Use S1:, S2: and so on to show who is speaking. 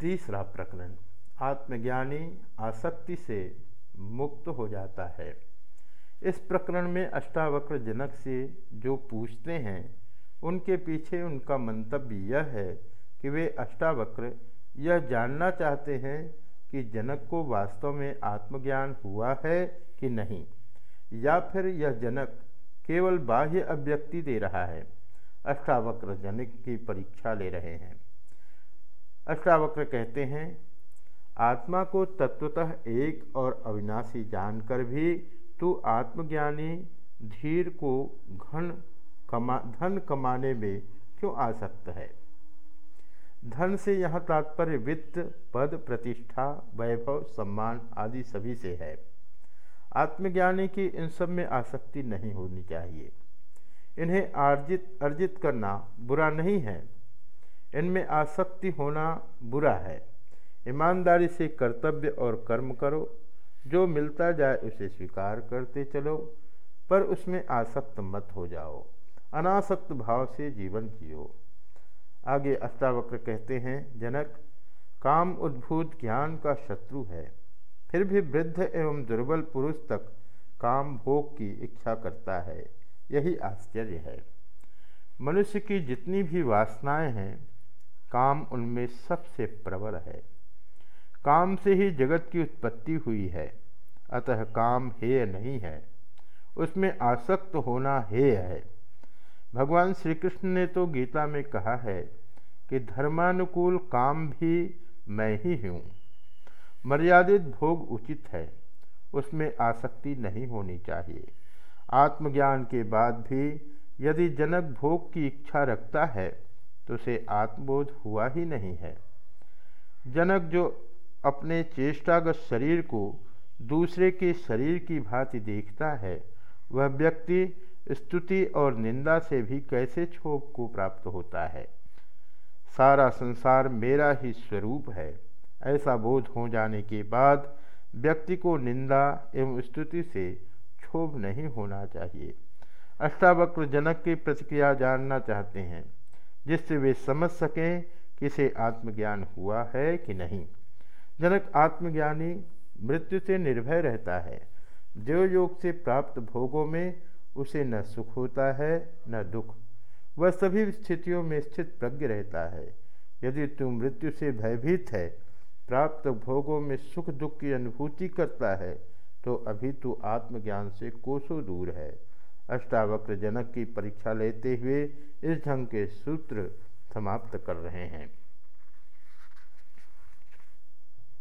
S1: तीसरा प्रकरण, आत्मज्ञानी आसक्ति से मुक्त हो जाता है। इस प्रकरण में अष्टावक्र जनक से जो पूछते हैं, उनके पीछे उनका मंतव्य यह है कि वे अष्टावक्र यह जानना चाहते हैं कि जनक को वास्तव में आत्मज्ञान हुआ है कि नहीं, या फिर यह जनक केवल बाह्य अभिव्यक्ति दे रहा है। अष्टावक्र जनक की परीक्षा ले रहे हैं। अष्टावक्र कहते हैं, आत्मा को तत्वतः एक और अविनाशी जानकर भी तू आत्मज्ञानी धीर को घन कमा, धन कमाने में क्यों आसक्त है? धन से यहाँ तात्पर्य वित्त, पद, प्रतिष्ठा, वैभव, सम्मान आदि सभी से है। आत्मज्ञानी की इन सब में आसक्ति नहीं होनी चाहिए। इन्हें अर्जित अर्जित करना बुरा नहीं है। इनमें आसक्ति होना बुरा है। ईमानदारी से कर्तव्य और कर्म करो। जो मिलता जाए उसे स्वीकार करते चलो, पर उसमें आसक्त मत हो जाओ। अनासक्त भाव से जीवन जियो। आगे अष्टावक्र कहते हैं, जनक, काम उद्भूत ज्ञान का शत्रु है। फिर भी वृद्ध एवं दुर्बल पुरुष तक काम भोग की इच्छा करता है। यही आश्चर्य है। मनुष्य की जितनी भी वासनाएँ हैं काम उनमें सबसे प्रबल है। काम से ही जगत की उत्पत्ति हुई है। अतः काम हेय नहीं है। उसमें आसक्त होना हेय है। भगवान श्री कृष्ण ने तो गीता में कहा है कि धर्मानुकूल काम भी मैं ही हूँ। मर्यादित भोग उचित है। उसमें आसक्ति नहीं होनी चाहिए। आत्मज्ञान के बाद भी यदि जनक भोग की इच्छा रखता है तो उसे आत्मबोध हुआ ही नहीं है। जनक जो अपने चेष्टागत शरीर को दूसरे के शरीर की भांति देखता है, वह व्यक्ति स्तुति और निंदा से भी कैसे क्षोभ को प्राप्त होता है? सारा संसार मेरा ही स्वरूप है। ऐसा बोध हो जाने के बाद व्यक्ति को निंदा एवं स्तुति से क्षोभ नहीं होना चाहिए। अष्टावक्र जनक की प्रतिक्रिया जानना चाहते हैं। जिससे वे समझ सकें कि इसे आत्मज्ञान हुआ है कि नहीं। जनक आत्मज्ञानी मृत्यु से निर्भय रहता है। देव योग से प्राप्त भोगों में उसे न सुख होता है, न दुख। वह सभी स्थितियों में स्थित प्रज्ञ रहता है। यदि तू मृत्यु से भयभीत है, प्राप्त भोगों में सुख दुख की अनुभूति करता है तो अभी तू आत्मज्ञान से कोसों दूर है। अष्टावक्र जनक की परीक्षा लेते हुए इस ढंग के सूत्र समाप्त कर रहे हैं।